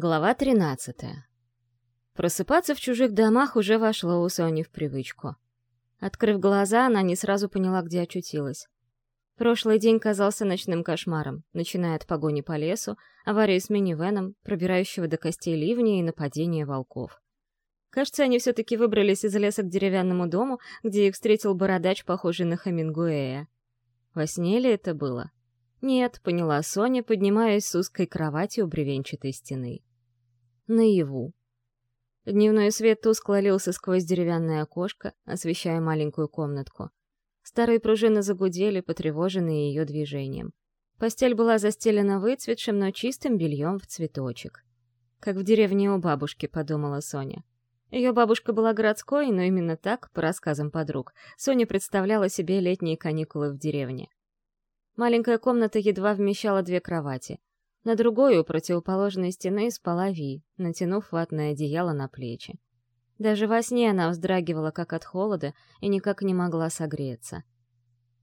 Глава 13. Просыпаться в чужих домах уже вошло у Сони в привычку. Открыв глаза, она не сразу поняла, где очутилась. Прошлый день казался ночным кошмаром, начиная от погони по лесу, аварии с минивеном, пробирающего до костей ливня и нападения волков. Кажется, они все-таки выбрались из леса к деревянному дому, где их встретил бородач, похожий на Хамингуэя. Во сне ли это было? Нет, поняла Соня, поднимаясь с узкой кровати у бревенчатой стены наяву. Дневной свет тускло лился сквозь деревянное окошко, освещая маленькую комнатку. Старые пружины загудели, потревоженные ее движением. Постель была застелена выцветшим, но чистым бельем в цветочек. Как в деревне у бабушки, подумала Соня. Ее бабушка была городской, но именно так, по рассказам подруг, Соня представляла себе летние каникулы в деревне. Маленькая комната едва вмещала две кровати. На другой у противоположной стены спала Ви, натянув ватное одеяло на плечи. Даже во сне она вздрагивала как от холода и никак не могла согреться.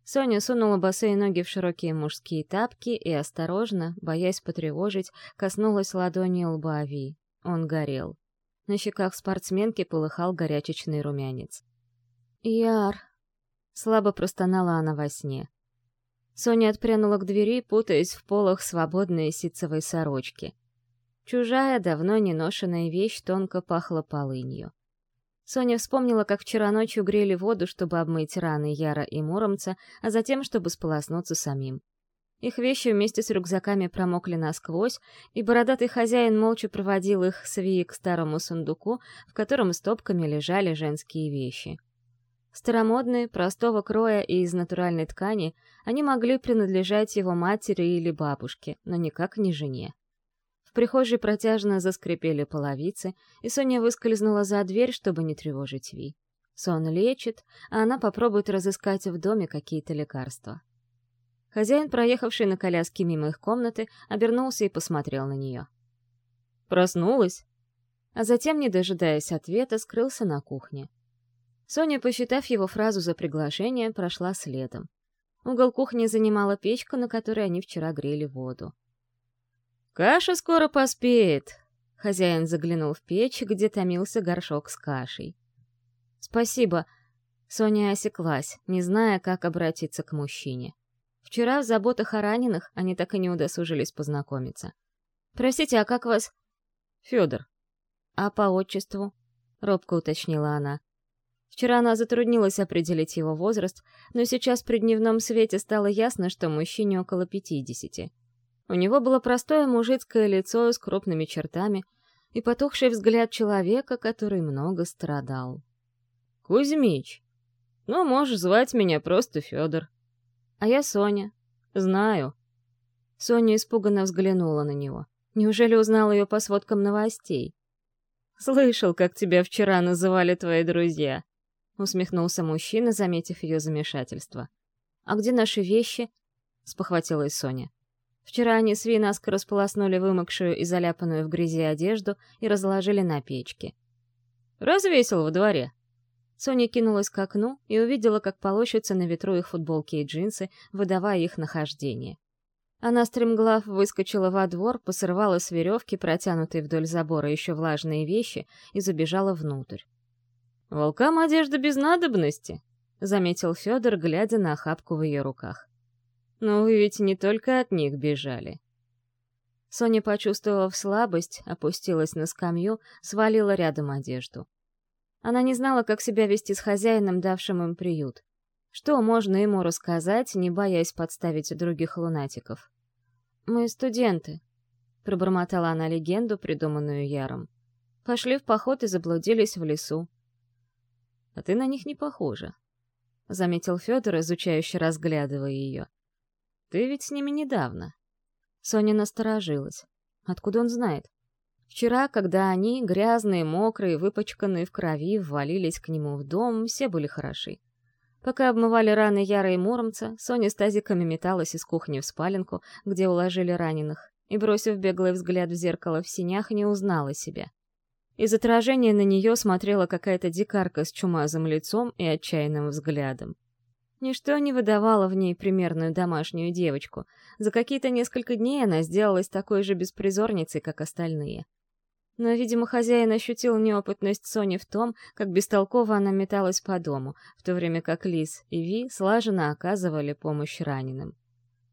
Соня сунула босые ноги в широкие мужские тапки и осторожно, боясь потревожить, коснулась ладони лба Ви. Он горел. На щеках спортсменки полыхал горячечный румянец. «Яр!» — слабо простонала она во сне. Соня отпрянула к двери, путаясь в полах свободной ситцевой сорочки. Чужая, давно не ношенная вещь тонко пахла полынью. Соня вспомнила, как вчера ночью грели воду, чтобы обмыть раны Яра и Муромца, а затем, чтобы сполоснуться самим. Их вещи вместе с рюкзаками промокли насквозь, и бородатый хозяин молча проводил их с Вии к старому сундуку, в котором стопками лежали женские вещи. Старомодные, простого кроя и из натуральной ткани, они могли принадлежать его матери или бабушке, но никак не жене. В прихожей протяжно заскрипели половицы, и Соня выскользнула за дверь, чтобы не тревожить Ви. Сон лечит, а она попробует разыскать в доме какие-то лекарства. Хозяин, проехавший на коляске мимо их комнаты, обернулся и посмотрел на нее. «Проснулась?» А затем, не дожидаясь ответа, скрылся на кухне. Соня, посчитав его фразу за приглашение, прошла следом. Угол кухни занимала печка, на которой они вчера грели воду. «Каша скоро поспеет!» Хозяин заглянул в печь, где томился горшок с кашей. «Спасибо!» Соня осеклась, не зная, как обратиться к мужчине. Вчера в заботах о раненых они так и не удосужились познакомиться. «Простите, а как вас...» «Федор». «А по отчеству?» — робко уточнила она. Вчера она затруднилась определить его возраст, но сейчас при дневном свете стало ясно, что мужчине около пятидесяти. У него было простое мужицкое лицо с крупными чертами и потухший взгляд человека, который много страдал. «Кузьмич, ну, можешь звать меня просто Федор». «А я Соня. Знаю». Соня испуганно взглянула на него. Неужели узнал ее по сводкам новостей? «Слышал, как тебя вчера называли твои друзья», — усмехнулся мужчина, заметив ее замешательство. «А где наши вещи?» — спохватилась Соня. Вчера они с Ви наскоро сполоснули вымокшую и заляпанную в грязи одежду и разложили на печке. «Развесил во дворе». Соня кинулась к окну и увидела, как полощутся на ветру их футболки и джинсы, выдавая их нахождение. Она стремглав выскочила во двор, посрывала с веревки, протянутой вдоль забора еще влажные вещи, и забежала внутрь. «Волкам одежда без надобности», — заметил Федор, глядя на охапку в ее руках. «Но вы ведь не только от них бежали». Соня, почувствовав слабость, опустилась на скамью, свалила рядом одежду. Она не знала, как себя вести с хозяином, давшим им приют. Что можно ему рассказать, не боясь подставить других лунатиков? «Мы студенты», — пробормотала она легенду, придуманную Яром. «Пошли в поход и заблудились в лесу а ты на них не похожа», — заметил Федор, изучающе разглядывая ее. «Ты ведь с ними недавно». Соня насторожилась. Откуда он знает? Вчера, когда они, грязные, мокрые, выпачканные в крови, ввалились к нему в дом, все были хороши. Пока обмывали раны Яра и Муромца, Соня с тазиками металась из кухни в спаленку, где уложили раненых, и, бросив беглый взгляд в зеркало в синях, не узнала себя. Из отражения на нее смотрела какая-то дикарка с чумазым лицом и отчаянным взглядом. Ничто не выдавало в ней примерную домашнюю девочку. За какие-то несколько дней она сделалась такой же беспризорницей, как остальные. Но, видимо, хозяин ощутил неопытность Сони в том, как бестолково она металась по дому, в то время как Лис и Ви слаженно оказывали помощь раненым.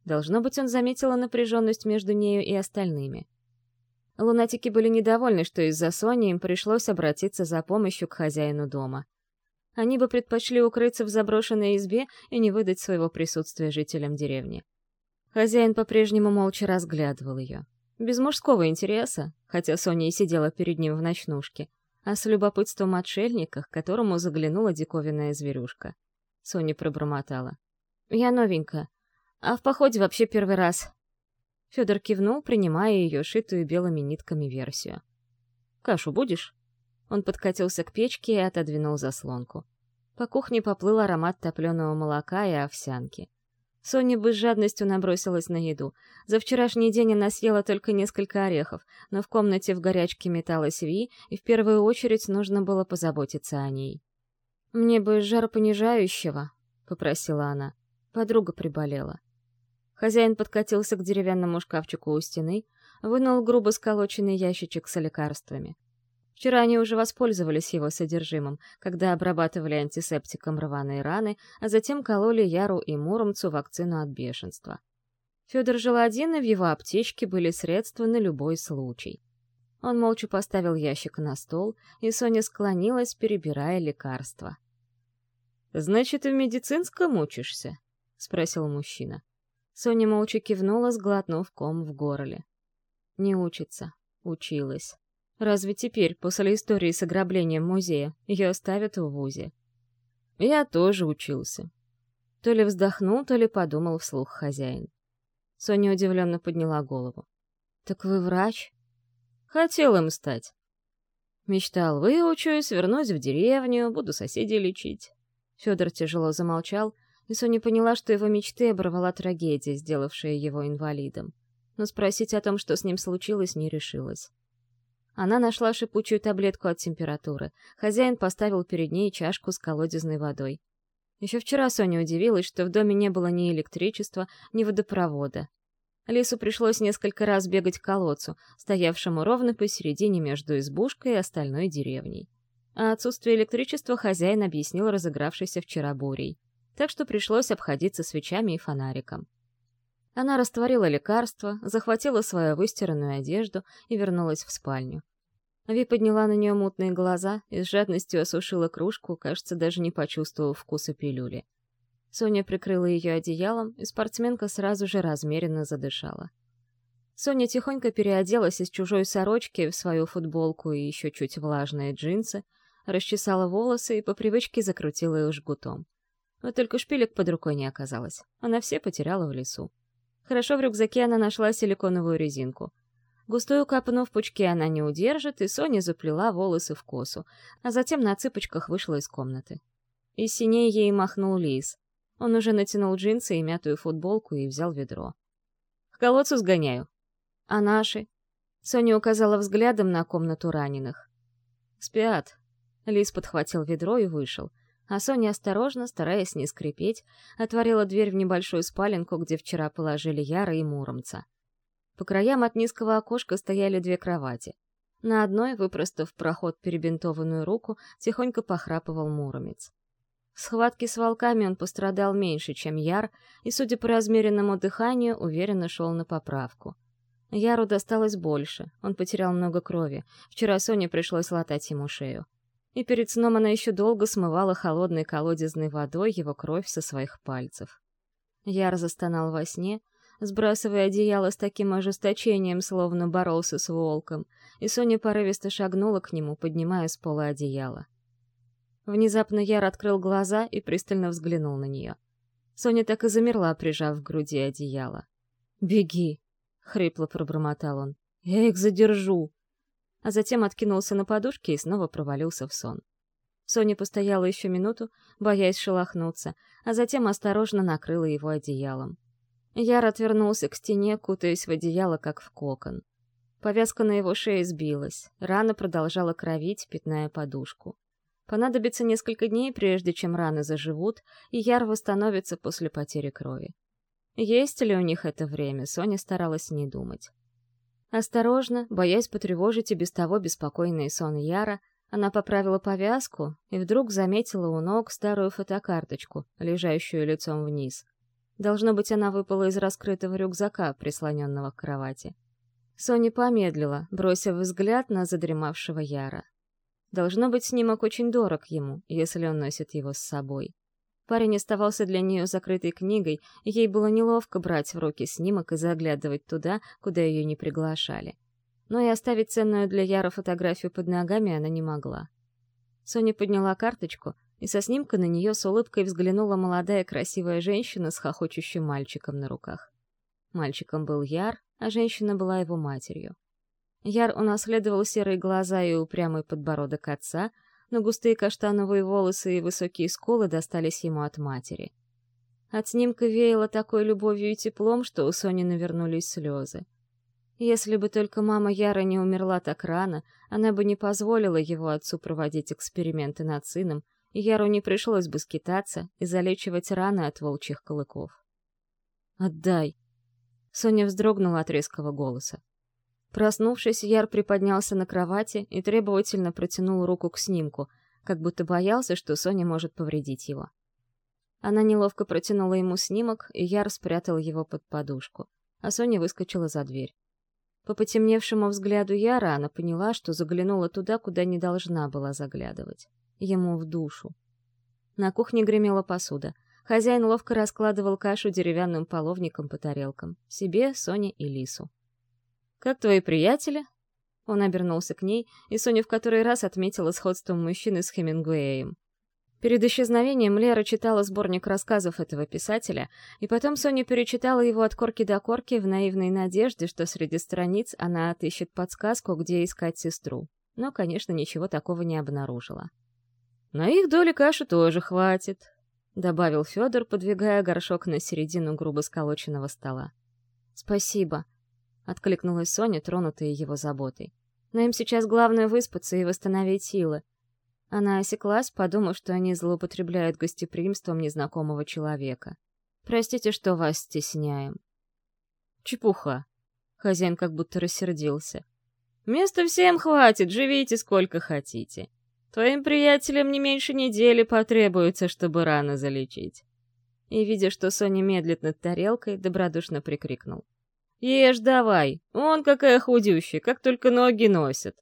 Должно быть, он заметила напряженность между нею и остальными. Лунатики были недовольны, что из-за Сони им пришлось обратиться за помощью к хозяину дома. Они бы предпочли укрыться в заброшенной избе и не выдать своего присутствия жителям деревни. Хозяин по-прежнему молча разглядывал ее. Без мужского интереса, хотя Соня и сидела перед ним в ночнушке, а с любопытством отшельника, к которому заглянула диковинная зверюшка. Соня пробормотала. «Я новенькая, а в походе вообще первый раз». Федор кивнул, принимая ее шитую белыми нитками версию. «Кашу будешь?» Он подкатился к печке и отодвинул заслонку. По кухне поплыл аромат топленого молока и овсянки. Соня бы с жадностью набросилась на еду. За вчерашний день она съела только несколько орехов, но в комнате в горячке металась Ви, и в первую очередь нужно было позаботиться о ней. «Мне бы жаропонижающего», — попросила она. Подруга приболела. Хозяин подкатился к деревянному шкафчику у стены, вынул грубо сколоченный ящичек с лекарствами. Вчера они уже воспользовались его содержимым, когда обрабатывали антисептиком рваные раны, а затем кололи Яру и Муромцу вакцину от бешенства. Федор жил один, и в его аптечке были средства на любой случай. Он молча поставил ящик на стол, и Соня склонилась, перебирая лекарства. «Значит, в медицинском учишься?» — спросил мужчина. Соня молча кивнула, сглотнув ком в горле. «Не учится. Училась. Разве теперь, после истории с ограблением музея, ее оставят в ВУЗе? Я тоже учился. То ли вздохнул, то ли подумал вслух хозяин. Соня удивленно подняла голову. «Так вы врач?» «Хотел им стать. Мечтал, выучусь, вернусь в деревню, буду соседей лечить». Федор тяжело замолчал, Соня поняла, что его мечты оборвала трагедия, сделавшая его инвалидом. Но спросить о том, что с ним случилось, не решилась. Она нашла шипучую таблетку от температуры. Хозяин поставил перед ней чашку с колодезной водой. Еще вчера Соня удивилась, что в доме не было ни электричества, ни водопровода. Лису пришлось несколько раз бегать к колодцу, стоявшему ровно посередине между избушкой и остальной деревней. А отсутствие электричества хозяин объяснил разыгравшейся вчера бурей. Так что пришлось обходиться свечами и фонариком. Она растворила лекарство, захватила свою выстиранную одежду и вернулась в спальню. Ви подняла на нее мутные глаза и с жадностью осушила кружку, кажется, даже не почувствовав вкуса пилюли. Соня прикрыла ее одеялом, и спортсменка сразу же размеренно задышала. Соня тихонько переоделась из чужой сорочки в свою футболку и еще чуть влажные джинсы, расчесала волосы и по привычке закрутила их жгутом. Но только шпилек под рукой не оказалось. Она все потеряла в лесу. Хорошо в рюкзаке она нашла силиконовую резинку. Густую капну в пучке она не удержит, и Соня заплела волосы в косу, а затем на цыпочках вышла из комнаты. Из синей ей махнул Лис. Он уже натянул джинсы и мятую футболку и взял ведро. «К колодцу сгоняю». «А наши?» Соня указала взглядом на комнату раненых. «Спят». Лис подхватил ведро и вышел а Соня осторожно, стараясь не скрипеть, отворила дверь в небольшую спаленку, где вчера положили Яра и Муромца. По краям от низкого окошка стояли две кровати. На одной, выпростав проход перебинтованную руку, тихонько похрапывал Муромец. В схватке с волками он пострадал меньше, чем Яр, и, судя по размеренному дыханию, уверенно шел на поправку. Яру досталось больше, он потерял много крови. Вчера Соне пришлось латать ему шею и перед сном она еще долго смывала холодной колодезной водой его кровь со своих пальцев. Яр застонал во сне, сбрасывая одеяло с таким ожесточением, словно боролся с волком, и Соня порывисто шагнула к нему, поднимая с пола одеяло. Внезапно Яр открыл глаза и пристально взглянул на нее. Соня так и замерла, прижав к груди одеяло. «Беги!» — хрипло пробормотал он. «Я их задержу!» А затем откинулся на подушке и снова провалился в сон. Соня постояла еще минуту, боясь шелохнуться, а затем осторожно накрыла его одеялом. Яр отвернулся к стене, кутаясь в одеяло, как в кокон. Повязка на его шее сбилась, рана продолжала кровить, пятная подушку. Понадобится несколько дней, прежде чем раны заживут, и Яр восстановится после потери крови. Есть ли у них это время, Соня старалась не думать. Осторожно, боясь потревожить и без того беспокойный сон Яра, она поправила повязку и вдруг заметила у ног старую фотокарточку, лежащую лицом вниз. Должно быть, она выпала из раскрытого рюкзака, прислоненного к кровати. Соня помедлила, бросив взгляд на задремавшего Яра. Должно быть, снимок очень дорог ему, если он носит его с собой. Парень оставался для нее закрытой книгой, и ей было неловко брать в руки снимок и заглядывать туда, куда ее не приглашали но и оставить ценную для Яра фотографию под ногами она не могла. Соня подняла карточку, и со снимка на нее с улыбкой взглянула молодая красивая женщина с хохочущим мальчиком на руках. Мальчиком был Яр, а женщина была его матерью. Яр унаследовал серые глаза и упрямый подбородок отца, но густые каштановые волосы и высокие скулы достались ему от матери. От снимка веяло такой любовью и теплом, что у Сони навернулись слезы. Если бы только мама Яра не умерла так рано, она бы не позволила его отцу проводить эксперименты над сыном, и Яру не пришлось бы скитаться и залечивать раны от волчьих клыков. «Отдай!» Соня вздрогнула от резкого голоса. Проснувшись, Яр приподнялся на кровати и требовательно протянул руку к снимку, как будто боялся, что Соня может повредить его. Она неловко протянула ему снимок, и Яр спрятал его под подушку, а Соня выскочила за дверь. По потемневшему взгляду Яра она поняла, что заглянула туда, куда не должна была заглядывать. Ему в душу. На кухне гремела посуда. Хозяин ловко раскладывал кашу деревянным половником по тарелкам. Себе, Соне и Лису. «Как твои приятели?» Он обернулся к ней, и Соня в который раз отметила сходство мужчины с Хемингуэем. Перед исчезновением Лера читала сборник рассказов этого писателя, и потом Соня перечитала его от корки до корки в наивной надежде, что среди страниц она отыщет подсказку, где искать сестру. Но, конечно, ничего такого не обнаружила. «На их доли каши тоже хватит», — добавил Федор, подвигая горшок на середину грубо сколоченного стола. «Спасибо», — откликнулась Соня, тронутая его заботой. «Но им сейчас главное выспаться и восстановить силы. Она осеклась, подумав, что они злоупотребляют гостеприимством незнакомого человека. «Простите, что вас стесняем». «Чепуха». Хозяин как будто рассердился. «Места всем хватит, живите сколько хотите. Твоим приятелям не меньше недели потребуется, чтобы рано залечить». И, видя, что Соня медлит над тарелкой, добродушно прикрикнул. «Ешь давай! Он какая худющая, как только ноги носит!»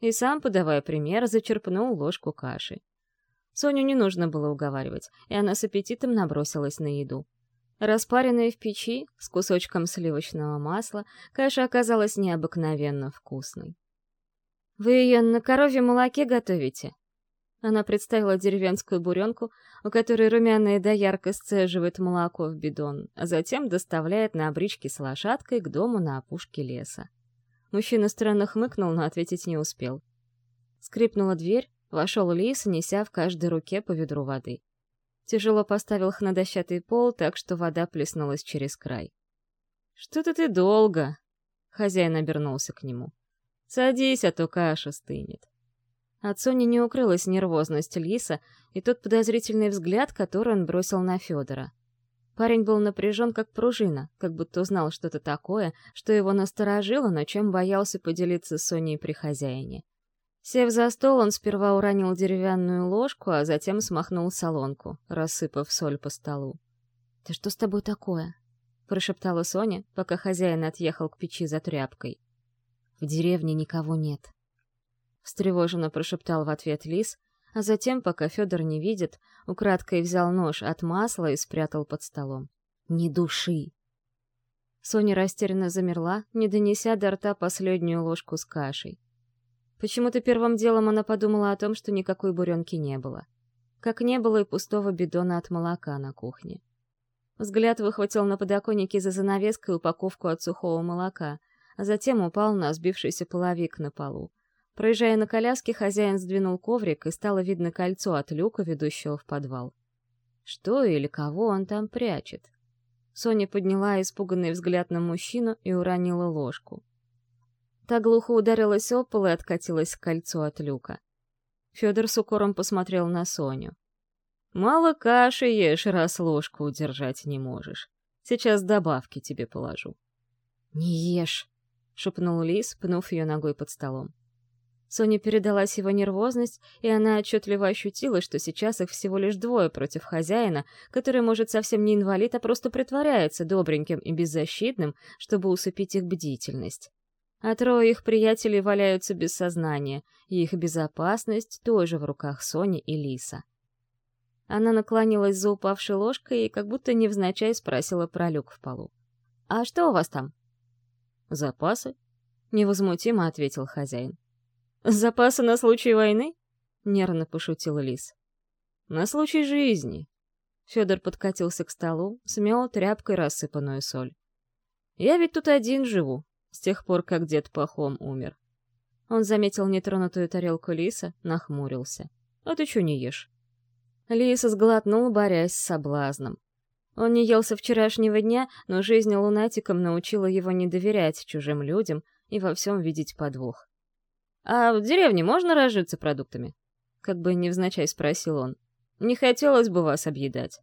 и сам, подавая пример, зачерпнул ложку каши. Соню не нужно было уговаривать, и она с аппетитом набросилась на еду. Распаренная в печи, с кусочком сливочного масла, каша оказалась необыкновенно вкусной. «Вы ее на коровьем молоке готовите?» Она представила деревенскую буренку, у которой румяная доярка сцеживает молоко в бидон, а затем доставляет на бричке с лошадкой к дому на опушке леса. Мужчина странно хмыкнул, но ответить не успел. Скрипнула дверь, вошел лис, неся в каждой руке по ведру воды. Тяжело поставил их на дощатый пол, так что вода плеснулась через край. «Что-то ты долго!» — хозяин обернулся к нему. «Садись, а то каша стынет». От Сони не укрылась нервозность Лиса и тот подозрительный взгляд, который он бросил на Федора. Парень был напряжен, как пружина, как будто узнал что-то такое, что его насторожило, но чем боялся поделиться с Соней при хозяине. Сев за стол, он сперва уронил деревянную ложку, а затем смахнул солонку, рассыпав соль по столу. «Да что с тобой такое?» — прошептала Соня, пока хозяин отъехал к печи за тряпкой. «В деревне никого нет». Встревоженно прошептал в ответ лис, а затем, пока Федор не видит, украдкой взял нож от масла и спрятал под столом. «Не души!» Соня растерянно замерла, не донеся до рта последнюю ложку с кашей. Почему-то первым делом она подумала о том, что никакой буренки не было. Как не было и пустого бидона от молока на кухне. Взгляд выхватил на подоконнике за занавеской упаковку от сухого молока, а затем упал на сбившийся половик на полу. Проезжая на коляске, хозяин сдвинул коврик, и стало видно кольцо от люка, ведущего в подвал. Что или кого он там прячет? Соня подняла испуганный взгляд на мужчину и уронила ложку. Та глухо ударилась о пол и откатилась к кольцу от люка. Федор с укором посмотрел на Соню. «Мало каши ешь, раз ложку удержать не можешь. Сейчас добавки тебе положу». «Не ешь», — шепнул Лис, пнув ее ногой под столом. Соне передалась его нервозность, и она отчетливо ощутила, что сейчас их всего лишь двое против хозяина, который, может, совсем не инвалид, а просто притворяется добреньким и беззащитным, чтобы усыпить их бдительность. А трое их приятелей валяются без сознания, и их безопасность тоже в руках Сони и Лиса. Она наклонилась за упавшей ложкой и как будто невзначай спросила про люк в полу. «А что у вас там?» «Запасы», — невозмутимо ответил хозяин. «Запасы на случай войны?» — нервно пошутил Лис. «На случай жизни». Федор подкатился к столу, смел тряпкой рассыпанную соль. «Я ведь тут один живу, с тех пор, как дед Пахом умер». Он заметил нетронутую тарелку Лиса, нахмурился. «А ты чё не ешь?» Лис сглотнул, борясь с соблазном. Он не ел со вчерашнего дня, но жизнь лунатиком научила его не доверять чужим людям и во всем видеть подвох. «А в деревне можно разжиться продуктами?» Как бы невзначай спросил он. «Не хотелось бы вас объедать».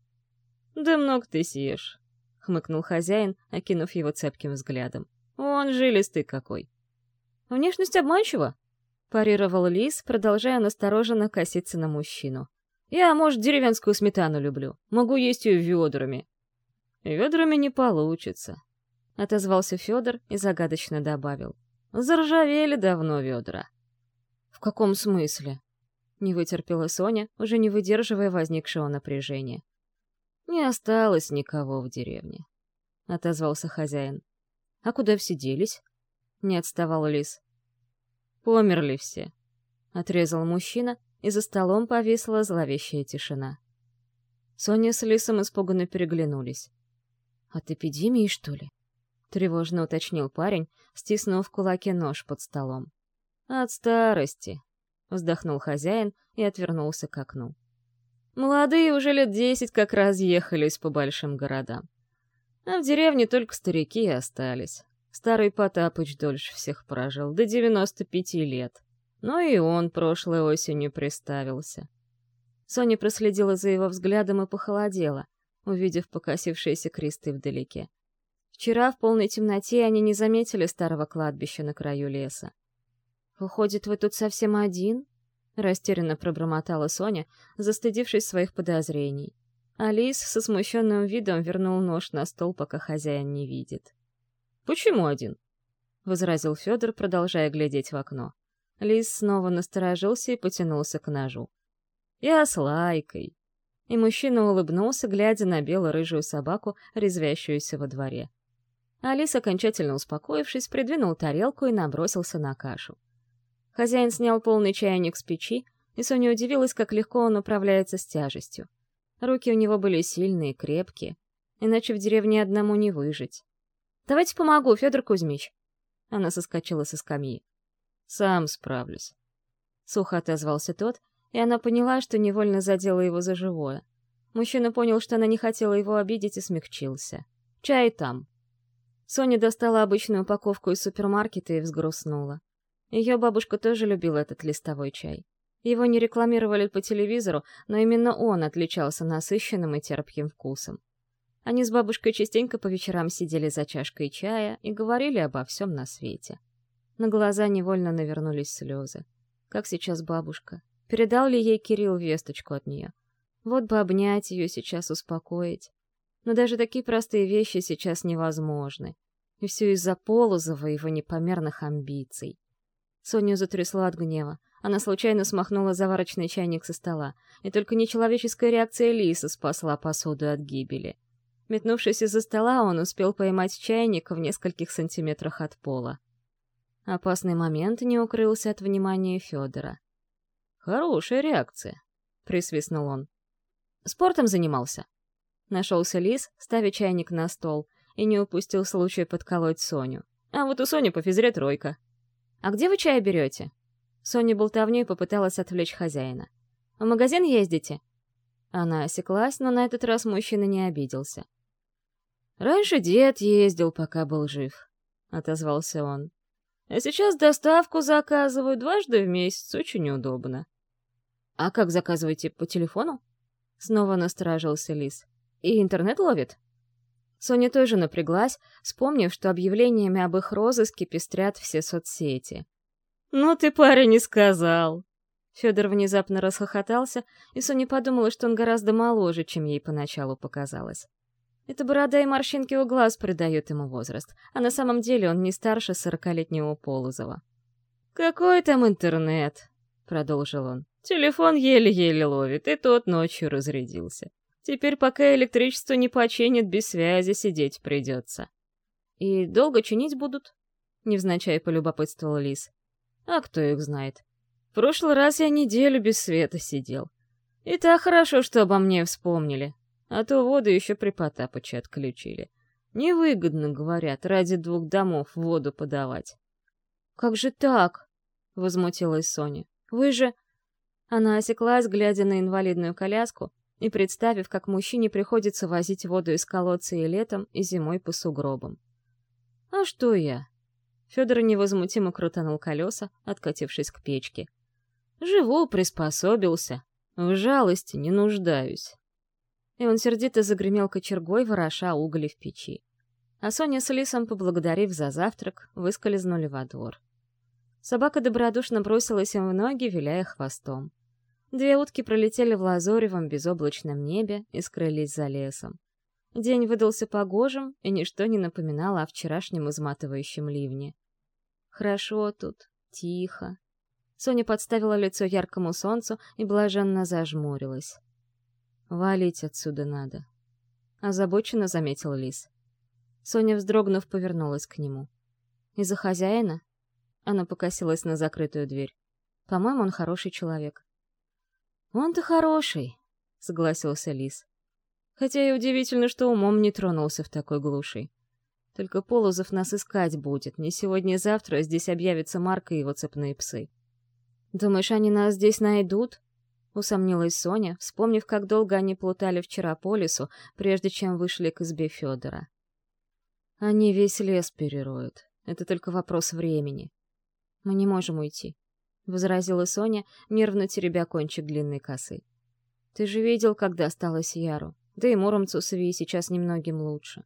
«Да много ты съешь», — хмыкнул хозяин, окинув его цепким взглядом. «Он жилистый какой». «Внешность обманчива», — парировал Лис, продолжая настороженно коситься на мужчину. «Я, может, деревенскую сметану люблю. Могу есть ее ведрами». «Ведрами не получится», — отозвался Федор и загадочно добавил. Заржавели давно ведра. В каком смысле? Не вытерпела Соня, уже не выдерживая возникшего напряжения. Не осталось никого в деревне, отозвался хозяин. А куда все делись? Не отставал лис. Померли все, отрезал мужчина, и за столом повисла зловещая тишина. Соня с Лисом испуганно переглянулись. «От эпидемии, что ли?» Тревожно уточнил парень, стиснув в кулаке нож под столом. От старости, вздохнул хозяин и отвернулся к окну. Молодые уже лет десять как раз ехались по большим городам. А в деревне только старики и остались. Старый Потапыч дольше всех прожил, до девяносто пяти лет. Но и он прошлой осенью приставился. Соня проследила за его взглядом и похолодела, увидев покосившиеся кресты вдалеке. Вчера в полной темноте они не заметили старого кладбища на краю леса. «Выходит, вы тут совсем один?» — растерянно пробормотала Соня, застыдившись своих подозрений. Алис со смущенным видом вернул нож на стол, пока хозяин не видит. «Почему один?» — возразил Федор, продолжая глядеть в окно. Лис снова насторожился и потянулся к ножу. «Я с Лайкой». И мужчина улыбнулся, глядя на бело-рыжую собаку, резвящуюся во дворе. Алис, окончательно успокоившись, придвинул тарелку и набросился на кашу. Хозяин снял полный чайник с печи, и Соня удивилась, как легко он управляется с тяжестью. Руки у него были сильные, крепкие, иначе в деревне одному не выжить. «Давайте помогу, Федор Кузьмич!» Она соскочила со скамьи. «Сам справлюсь». Сухо отозвался тот, и она поняла, что невольно задела его за живое. Мужчина понял, что она не хотела его обидеть, и смягчился. «Чай там». Соня достала обычную упаковку из супермаркета и взгрустнула. Ее бабушка тоже любила этот листовой чай. Его не рекламировали по телевизору, но именно он отличался насыщенным и терпким вкусом. Они с бабушкой частенько по вечерам сидели за чашкой чая и говорили обо всем на свете. На глаза невольно навернулись слезы. Как сейчас бабушка? Передал ли ей Кирилл весточку от нее? Вот бы обнять ее сейчас, успокоить. Но даже такие простые вещи сейчас невозможны. И все из-за Полозова и его непомерных амбиций. Соню затрясло от гнева. Она случайно смахнула заварочный чайник со стола, и только нечеловеческая реакция Лисы спасла посуду от гибели. Метнувшись из-за стола, он успел поймать чайник в нескольких сантиметрах от пола. Опасный момент не укрылся от внимания Федора. «Хорошая реакция», — присвистнул он. «Спортом занимался?» Нашелся Лис, ставя чайник на стол, и не упустил случая подколоть Соню. «А вот у Сони по физре тройка». «А где вы чай берете?» Соня болтовней попыталась отвлечь хозяина. «В магазин ездите?» Она осеклась, но на этот раз мужчина не обиделся. «Раньше дед ездил, пока был жив», — отозвался он. «А сейчас доставку заказываю дважды в месяц, очень удобно». «А как заказываете, по телефону?» Снова насторожился Лис. И интернет ловит? Соня тоже напряглась, вспомнив, что объявлениями об их розыске пестрят все соцсети. «Ну ты, парень, не сказал!» Федор внезапно расхохотался, и Соня подумала, что он гораздо моложе, чем ей поначалу показалось. Это борода и морщинки у глаз придают ему возраст, а на самом деле он не старше сорокалетнего Полозова. «Какой там интернет?» — продолжил он. «Телефон еле-еле ловит, и тот ночью разрядился. Теперь, пока электричество не починит, без связи сидеть придется». «И долго чинить будут?» — невзначай полюбопытствовал Лис. «А кто их знает? В прошлый раз я неделю без света сидел. И так хорошо, что обо мне вспомнили. А то воду еще при Потапыче отключили. Невыгодно, говорят, ради двух домов воду подавать. «Как же так?» — возмутилась Соня. «Вы же...» Она осеклась, глядя на инвалидную коляску, и представив, как мужчине приходится возить воду из колодца и летом, и зимой по сугробам. «А что я?» Федор невозмутимо крутанул колеса, откатившись к печке. «Живу, приспособился. В жалости не нуждаюсь». И он сердито загремел кочергой, вороша угли в печи. А Соня с Лисом, поблагодарив за завтрак, выскользнули во двор. Собака добродушно бросилась им в ноги, виляя хвостом. Две утки пролетели в лазоревом безоблачном небе и скрылись за лесом. День выдался погожим, и ничто не напоминало о вчерашнем изматывающем ливне. Хорошо тут, тихо. Соня подставила лицо яркому солнцу и блаженно зажмурилась. «Валить отсюда надо», — озабоченно заметил Лис. Соня, вздрогнув, повернулась к нему. «Из-за хозяина?» Она покосилась на закрытую дверь. «По-моему, он хороший человек». «Он-то хороший», — согласился Лис. «Хотя и удивительно, что умом не тронулся в такой глуши. Только Полозов нас искать будет. Не сегодня-завтра здесь объявится Марк и его цепные псы». «Думаешь, они нас здесь найдут?» — усомнилась Соня, вспомнив, как долго они плутали вчера по лесу, прежде чем вышли к избе Федора. «Они весь лес перероют. Это только вопрос времени. Мы не можем уйти», — возразила Соня, нервно теребя кончик длинной косы. «Ты же видел, как досталось Яру. Да и Муромцу с сейчас немногим лучше.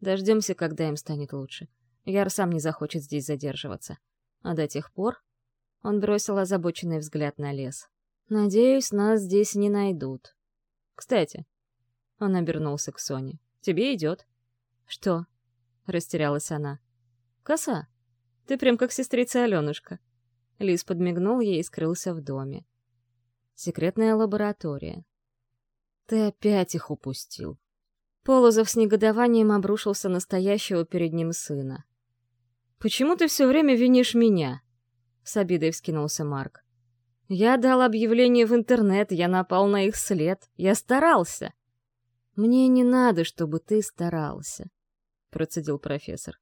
Дождемся, когда им станет лучше. Яр сам не захочет здесь задерживаться. А до тех пор...» Он бросил озабоченный взгляд на лес. «Надеюсь, нас здесь не найдут. Кстати...» Он обернулся к Соне. «Тебе идет». «Что?» — растерялась она. «Коса. Ты прям как сестрица Аленушка». Лис подмигнул ей и скрылся в доме. Секретная лаборатория. Ты опять их упустил. Полозов с негодованием обрушился настоящего перед ним сына. «Почему ты все время винишь меня?» — с обидой вскинулся Марк. «Я дал объявление в интернет, я напал на их след, я старался». «Мне не надо, чтобы ты старался», — процедил профессор.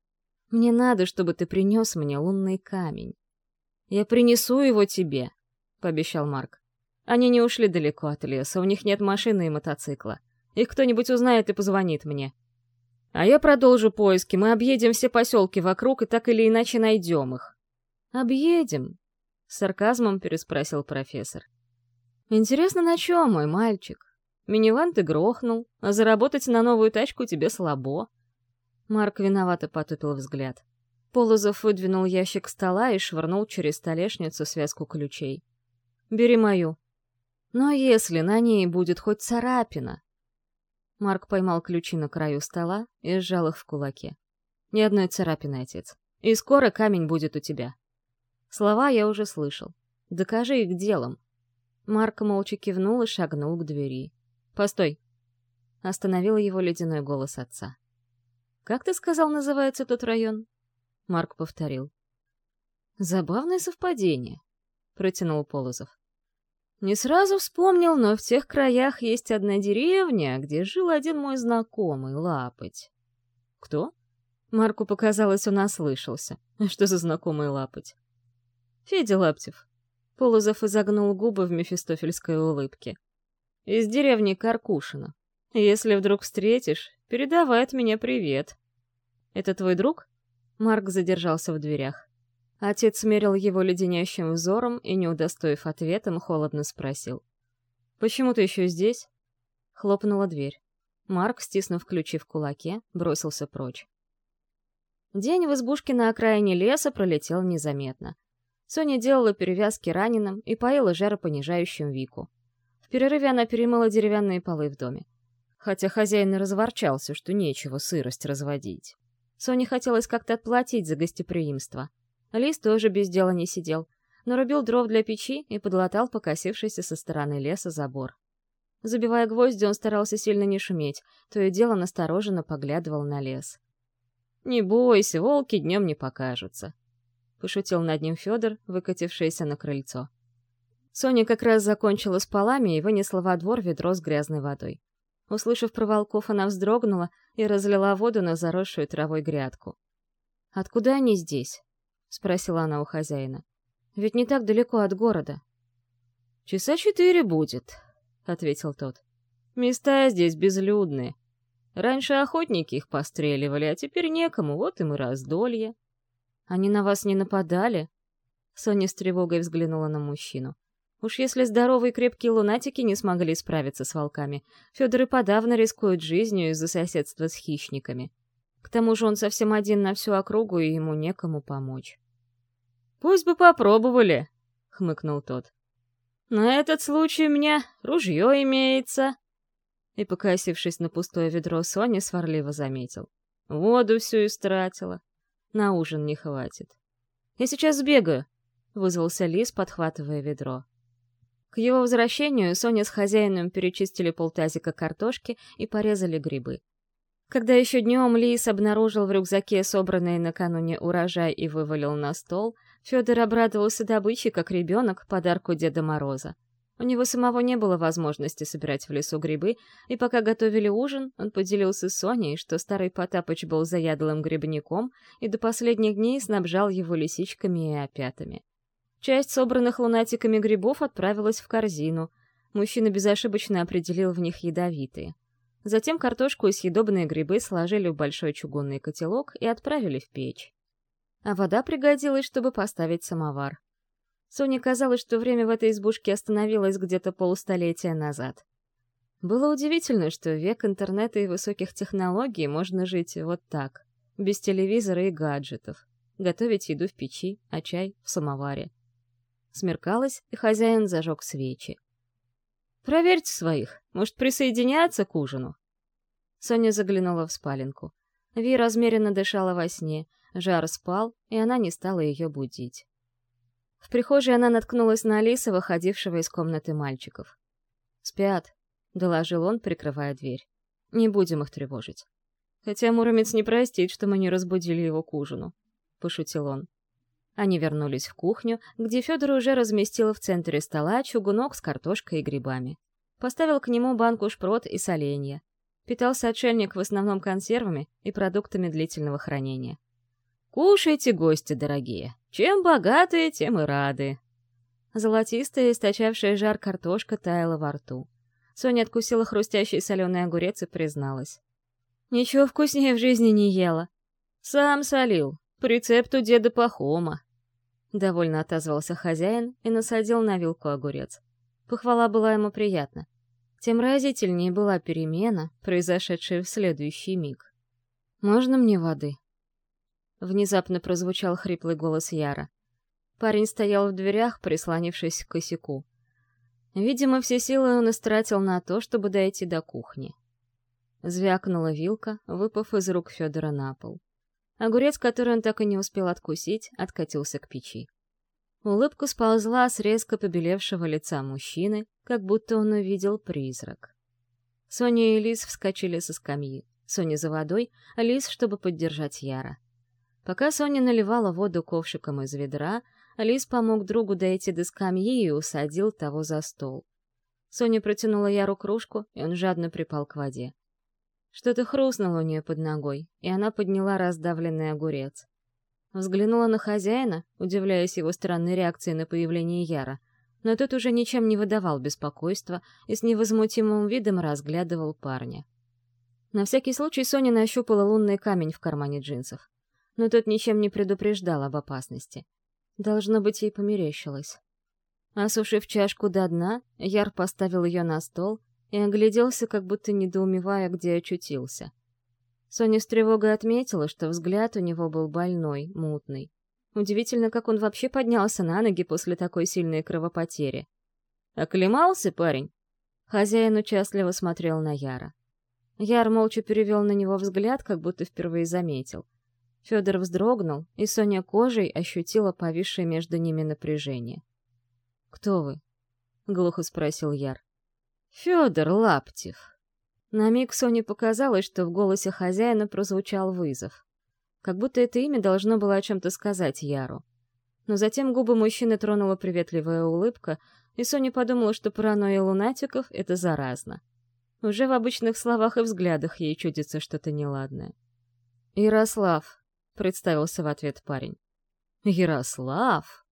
Мне надо, чтобы ты принес мне лунный камень. Я принесу его тебе, — пообещал Марк. Они не ушли далеко от леса, у них нет машины и мотоцикла. Их кто-нибудь узнает и позвонит мне. А я продолжу поиски, мы объедем все поселки вокруг и так или иначе найдем их. Объедем? Сарказмом переспросил профессор. Интересно, на чем, мой мальчик? Миниван ты грохнул, а заработать на новую тачку тебе слабо. Марк виновато потупил взгляд. Полозов выдвинул ящик стола и швырнул через столешницу связку ключей. «Бери мою». «Но если на ней будет хоть царапина...» Марк поймал ключи на краю стола и сжал их в кулаке. «Ни одной царапины, отец. И скоро камень будет у тебя». Слова я уже слышал. «Докажи их делом». Марк молча кивнул и шагнул к двери. «Постой!» Остановил его ледяной голос отца. «Как ты сказал, называется тот район?» Марк повторил. «Забавное совпадение», — протянул Полозов. «Не сразу вспомнил, но в тех краях есть одна деревня, где жил один мой знакомый, Лапоть». «Кто?» Марку показалось, он ослышался. «Что за знакомый Лапоть?» «Федя Лаптев». Полозов изогнул губы в мефистофельской улыбке. «Из деревни Каркушина. Если вдруг встретишь, передавай от меня привет». «Это твой друг?» Марк задержался в дверях. Отец смерил его леденящим взором и, не удостоив ответом, холодно спросил. «Почему ты еще здесь?» Хлопнула дверь. Марк, стиснув ключи в кулаке, бросился прочь. День в избушке на окраине леса пролетел незаметно. Соня делала перевязки раненым и поила жаропонижающим Вику. В перерыве она перемыла деревянные полы в доме. Хотя хозяин разворчался, что нечего сырость разводить. Соне хотелось как-то отплатить за гостеприимство. Лис тоже без дела не сидел, нарубил дров для печи и подлатал покосившийся со стороны леса забор. Забивая гвозди, он старался сильно не шуметь, то и дело настороженно поглядывал на лес. «Не бойся, волки днем не покажутся», — пошутил над ним Федор, выкатившийся на крыльцо. Соня как раз закончила с полами и вынесла во двор ведро с грязной водой. Услышав про волков, она вздрогнула и разлила воду на заросшую травой грядку. «Откуда они здесь?» — спросила она у хозяина. «Ведь не так далеко от города». «Часа четыре будет», — ответил тот. «Места здесь безлюдные. Раньше охотники их постреливали, а теперь некому, вот им и раздолье. Они на вас не нападали? Соня с тревогой взглянула на мужчину. Уж если здоровые крепкие лунатики не смогли справиться с волками, Федор и подавно рискует жизнью из-за соседства с хищниками. К тому же он совсем один на всю округу, и ему некому помочь. «Пусть бы попробовали», — хмыкнул тот. «На этот случай у меня ружье имеется» и, покосившись на пустое ведро, Соня сварливо заметил. «Воду всю истратила. На ужин не хватит. Я сейчас сбегаю», — вызвался Лис, подхватывая ведро. К его возвращению Соня с хозяином перечистили полтазика картошки и порезали грибы. Когда еще днем Лис обнаружил в рюкзаке собранный накануне урожай и вывалил на стол, Федор обрадовался добыче, как ребенок, подарку Деда Мороза. У него самого не было возможности собирать в лесу грибы, и пока готовили ужин, он поделился с Соней, что старый Потапыч был заядлым грибником и до последних дней снабжал его лисичками и опятами. Часть собранных лунатиками грибов отправилась в корзину. Мужчина безошибочно определил в них ядовитые. Затем картошку и съедобные грибы сложили в большой чугунный котелок и отправили в печь. А вода пригодилась, чтобы поставить самовар. Соне казалось, что время в этой избушке остановилось где-то полустолетия назад. Было удивительно, что век интернета и высоких технологий можно жить вот так, без телевизора и гаджетов, готовить еду в печи, а чай в самоваре. Смеркалось, и хозяин зажег свечи. «Проверьте своих, может, присоединяться к ужину?» Соня заглянула в спаленку. Ви размеренно дышала во сне, жар спал, и она не стала ее будить. В прихожей она наткнулась на Алиса, выходившего из комнаты мальчиков. «Спят», — доложил он, прикрывая дверь. «Не будем их тревожить». «Хотя Муромец не простит, что мы не разбудили его к ужину», — пошутил он. Они вернулись в кухню, где Федор уже разместил в центре стола чугунок с картошкой и грибами. Поставил к нему банку шпрот и соленья. Питался отшельник в основном консервами и продуктами длительного хранения. «Кушайте, гости дорогие. Чем богатые, тем и рады». Золотистая, источавшая жар картошка таяла во рту. Соня откусила хрустящий соленый огурец и призналась. «Ничего вкуснее в жизни не ела. Сам солил. По рецепту деда Пахома». Довольно отозвался хозяин и насадил на вилку огурец. Похвала была ему приятна. Тем разительнее была перемена, произошедшая в следующий миг. «Можно мне воды?» Внезапно прозвучал хриплый голос Яра. Парень стоял в дверях, прислонившись к косяку. Видимо, все силы он истратил на то, чтобы дойти до кухни. Звякнула вилка, выпав из рук Федора на пол. Огурец, который он так и не успел откусить, откатился к печи. Улыбка сползла с резко побелевшего лица мужчины, как будто он увидел призрак. Соня и Лис вскочили со скамьи. Соня за водой, а Лис, чтобы поддержать Яра. Пока Соня наливала воду ковшиком из ведра, Алис помог другу дойти до скамьи и усадил того за стол. Соня протянула Яру кружку, и он жадно припал к воде. Что-то хрустнуло у нее под ногой, и она подняла раздавленный огурец. Взглянула на хозяина, удивляясь его странной реакции на появление Яра, но тот уже ничем не выдавал беспокойства и с невозмутимым видом разглядывал парня. На всякий случай Соня нащупала лунный камень в кармане джинсов но тот ничем не предупреждал об опасности. Должно быть, ей померещилось. Осушив чашку до дна, Яр поставил ее на стол и огляделся, как будто недоумевая, где очутился. Соня с тревогой отметила, что взгляд у него был больной, мутный. Удивительно, как он вообще поднялся на ноги после такой сильной кровопотери. «Оклемался, парень?» Хозяин участливо смотрел на Яра. Яр молча перевел на него взгляд, как будто впервые заметил. Федор вздрогнул, и Соня кожей ощутила повисшее между ними напряжение. «Кто вы?» — глухо спросил Яр. «Федор Лаптев». На миг Соне показалось, что в голосе хозяина прозвучал вызов. Как будто это имя должно было о чем-то сказать Яру. Но затем губы мужчины тронула приветливая улыбка, и Соня подумала, что паранойя лунатиков — это заразно. Уже в обычных словах и взглядах ей чудится что-то неладное. «Ярослав», — представился в ответ парень. «Ярослав?»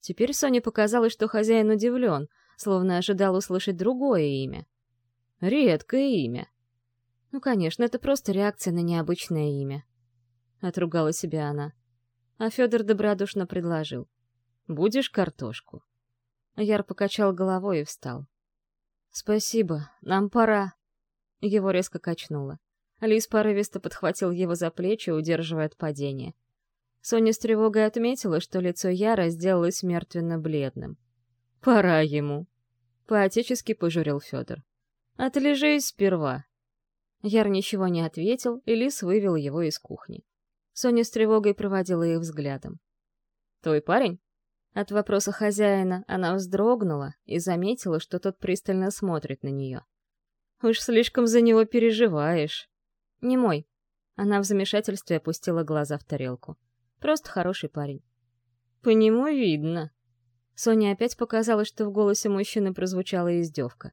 Теперь Соне показалось, что хозяин удивлен, словно ожидал услышать другое имя. Редкое имя. Ну, конечно, это просто реакция на необычное имя. Отругала себя она. А Федор добродушно предложил. «Будешь картошку?» Яр покачал головой и встал. «Спасибо, нам пора». Его резко качнуло. Лис порывисто подхватил его за плечи, удерживая от падения. Соня с тревогой отметила, что лицо Яра сделалось мертвенно-бледным. «Пора ему», — поотечески пожурил Федор. «Отлежись сперва». Яр ничего не ответил, и Лис вывел его из кухни. Соня с тревогой проводила их взглядом. «Твой парень?» От вопроса хозяина она вздрогнула и заметила, что тот пристально смотрит на нее. «Уж слишком за него переживаешь». «Не мой». Она в замешательстве опустила глаза в тарелку. «Просто хороший парень». «По нему видно». Соне опять показалось, что в голосе мужчины прозвучала издевка.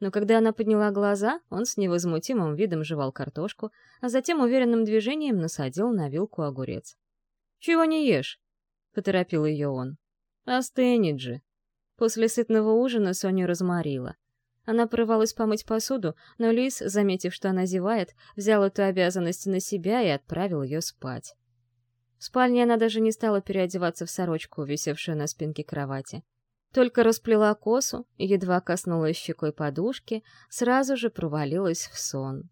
Но когда она подняла глаза, он с невозмутимым видом жевал картошку, а затем уверенным движением насадил на вилку огурец. «Чего не ешь?» — поторопил ее он. Остынет же. После сытного ужина Соню разморила. Она порывалась помыть посуду, но Лис, заметив, что она зевает, взял эту обязанность на себя и отправил ее спать. В спальне она даже не стала переодеваться в сорочку, висевшую на спинке кровати. Только расплела косу и едва коснулась щекой подушки, сразу же провалилась в сон.